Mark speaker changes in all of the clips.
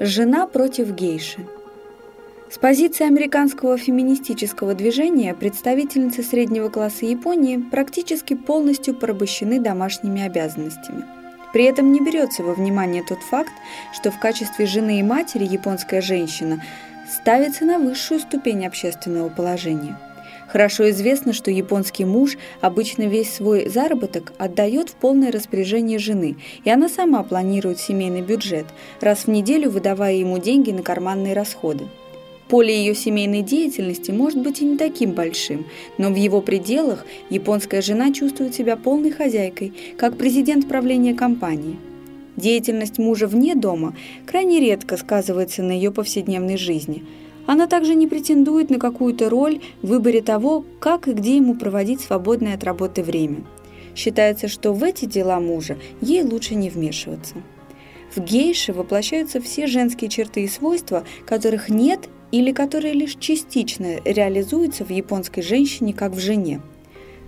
Speaker 1: Жена против гейши. С позиции американского феминистического движения представительницы среднего класса Японии практически полностью порабощены домашними обязанностями. При этом не берется во внимание тот факт, что в качестве жены и матери японская женщина ставится на высшую ступень общественного положения – Хорошо известно, что японский муж обычно весь свой заработок отдает в полное распоряжение жены, и она сама планирует семейный бюджет, раз в неделю выдавая ему деньги на карманные расходы. Поле ее семейной деятельности может быть и не таким большим, но в его пределах японская жена чувствует себя полной хозяйкой, как президент правления компании. Деятельность мужа вне дома крайне редко сказывается на ее повседневной жизни – она также не претендует на какую-то роль в выборе того, как и где ему проводить свободное от работы время. Считается, что в эти дела мужа ей лучше не вмешиваться. В гейше воплощаются все женские черты и свойства, которых нет или которые лишь частично реализуются в японской женщине, как в жене.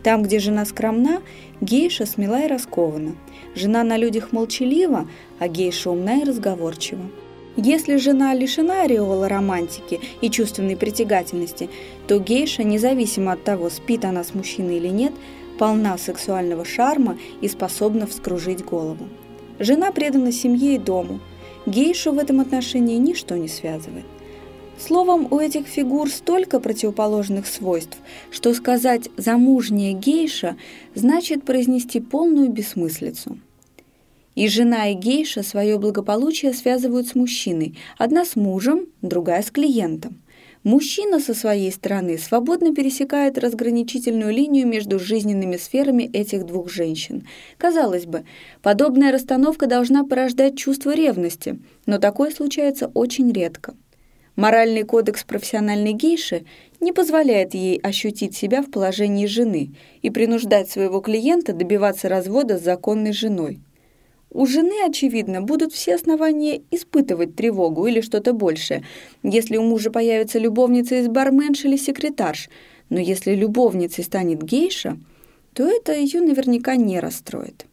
Speaker 1: Там, где жена скромна, гейша смела и раскована. Жена на людях молчалива, а гейша умна и разговорчива. Если жена лишена ореола романтики и чувственной притягательности, то гейша, независимо от того, спит она с мужчиной или нет, полна сексуального шарма и способна вскружить голову. Жена предана семье и дому. Гейшу в этом отношении ничто не связывает. Словом, у этих фигур столько противоположных свойств, что сказать «замужняя гейша» значит произнести полную бессмыслицу. И жена и гейша свое благополучие связывают с мужчиной, одна с мужем, другая с клиентом. Мужчина со своей стороны свободно пересекает разграничительную линию между жизненными сферами этих двух женщин. Казалось бы, подобная расстановка должна порождать чувство ревности, но такое случается очень редко. Моральный кодекс профессиональной гейши не позволяет ей ощутить себя в положении жены и принуждать своего клиента добиваться развода с законной женой. У жены, очевидно, будут все основания испытывать тревогу или что-то большее, если у мужа появится любовница из барменш или секретарш. Но если любовницей станет гейша, то это ее наверняка не расстроит.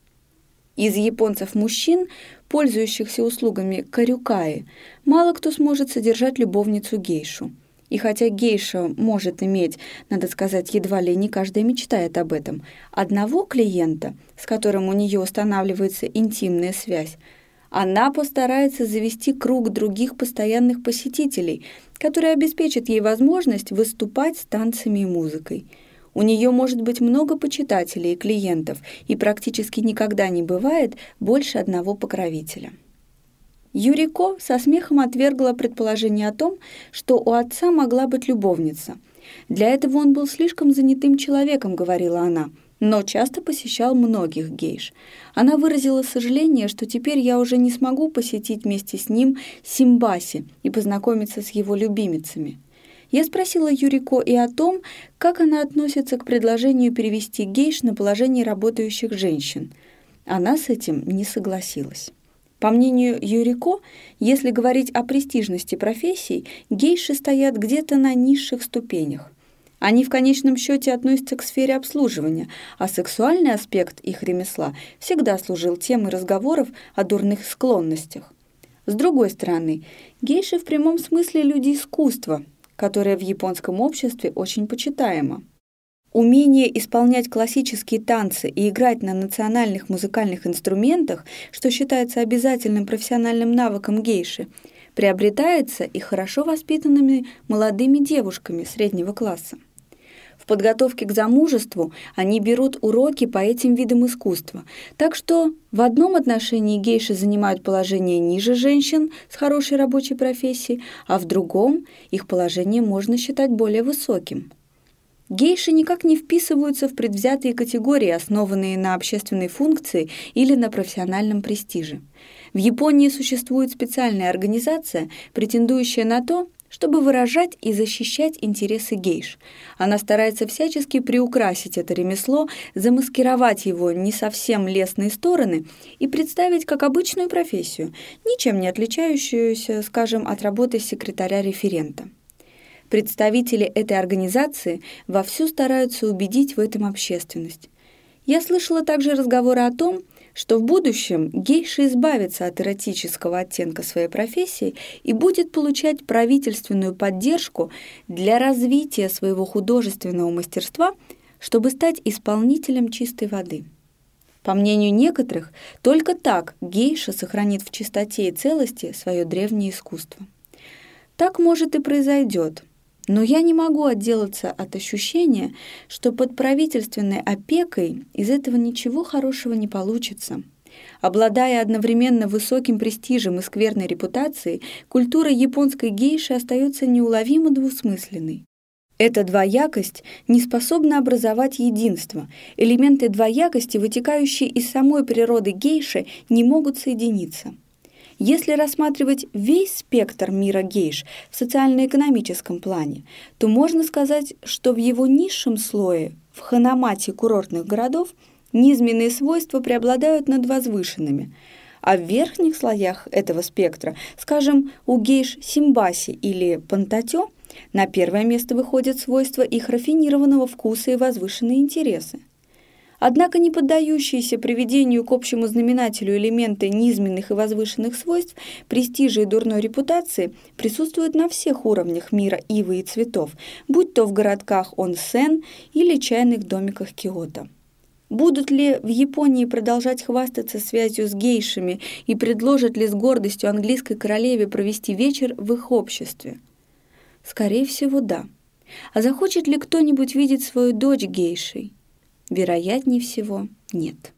Speaker 1: Из японцев-мужчин, пользующихся услугами карюкаи, мало кто сможет содержать любовницу-гейшу. И хотя гейша может иметь, надо сказать, едва ли не каждая мечтает об этом, одного клиента, с которым у нее устанавливается интимная связь, она постарается завести круг других постоянных посетителей, которые обеспечат ей возможность выступать с танцами и музыкой. У нее может быть много почитателей и клиентов, и практически никогда не бывает больше одного покровителя. Юрико со смехом отвергла предположение о том, что у отца могла быть любовница. Для этого он был слишком занятым человеком, говорила она, но часто посещал многих гейш. Она выразила сожаление, что теперь я уже не смогу посетить вместе с ним Симбаси и познакомиться с его любимицами. Я спросила Юрико и о том, как она относится к предложению перевести гейш на положение работающих женщин. Она с этим не согласилась. По мнению Юрико, если говорить о престижности профессий, гейши стоят где-то на низших ступенях. Они в конечном счете относятся к сфере обслуживания, а сексуальный аспект их ремесла всегда служил темой разговоров о дурных склонностях. С другой стороны, гейши в прямом смысле люди искусства, которое в японском обществе очень почитаемо. Умение исполнять классические танцы и играть на национальных музыкальных инструментах, что считается обязательным профессиональным навыком гейши, приобретается и хорошо воспитанными молодыми девушками среднего класса. В подготовке к замужеству они берут уроки по этим видам искусства, так что в одном отношении гейши занимают положение ниже женщин с хорошей рабочей профессией, а в другом их положение можно считать более высоким – Гейши никак не вписываются в предвзятые категории, основанные на общественной функции или на профессиональном престиже. В Японии существует специальная организация, претендующая на то, чтобы выражать и защищать интересы гейш. Она старается всячески приукрасить это ремесло, замаскировать его не совсем лестные стороны и представить как обычную профессию, ничем не отличающуюся, скажем, от работы секретаря-референта. Представители этой организации вовсю стараются убедить в этом общественность. Я слышала также разговоры о том, что в будущем гейша избавится от эротического оттенка своей профессии и будет получать правительственную поддержку для развития своего художественного мастерства, чтобы стать исполнителем чистой воды. По мнению некоторых, только так гейша сохранит в чистоте и целости свое древнее искусство. Так может и произойдет, но я не могу отделаться от ощущения, что под правительственной опекой из этого ничего хорошего не получится. Обладая одновременно высоким престижем и скверной репутацией, культура японской гейши остается неуловимо двусмысленной. Эта двоякость не способна образовать единство. Элементы двоякости, вытекающие из самой природы гейши, не могут соединиться. Если рассматривать весь спектр мира гейш в социально-экономическом плане, то можно сказать, что в его низшем слое, в ханамате курортных городов, низменные свойства преобладают над возвышенными, а в верхних слоях этого спектра, скажем, у гейш Симбаси или Пантатё, на первое место выходят свойства их рафинированного вкуса и возвышенные интересы. Однако не поддающиеся приведению к общему знаменателю элементы низменных и возвышенных свойств, престижа и дурной репутации присутствуют на всех уровнях мира ивы и цветов, будь то в городках Онсен или чайных домиках Киото. Будут ли в Японии продолжать хвастаться связью с гейшами и предложат ли с гордостью английской королеве провести вечер в их обществе? Скорее всего, да. А захочет ли кто-нибудь видеть свою дочь гейшей? Вероятнее всего, нет.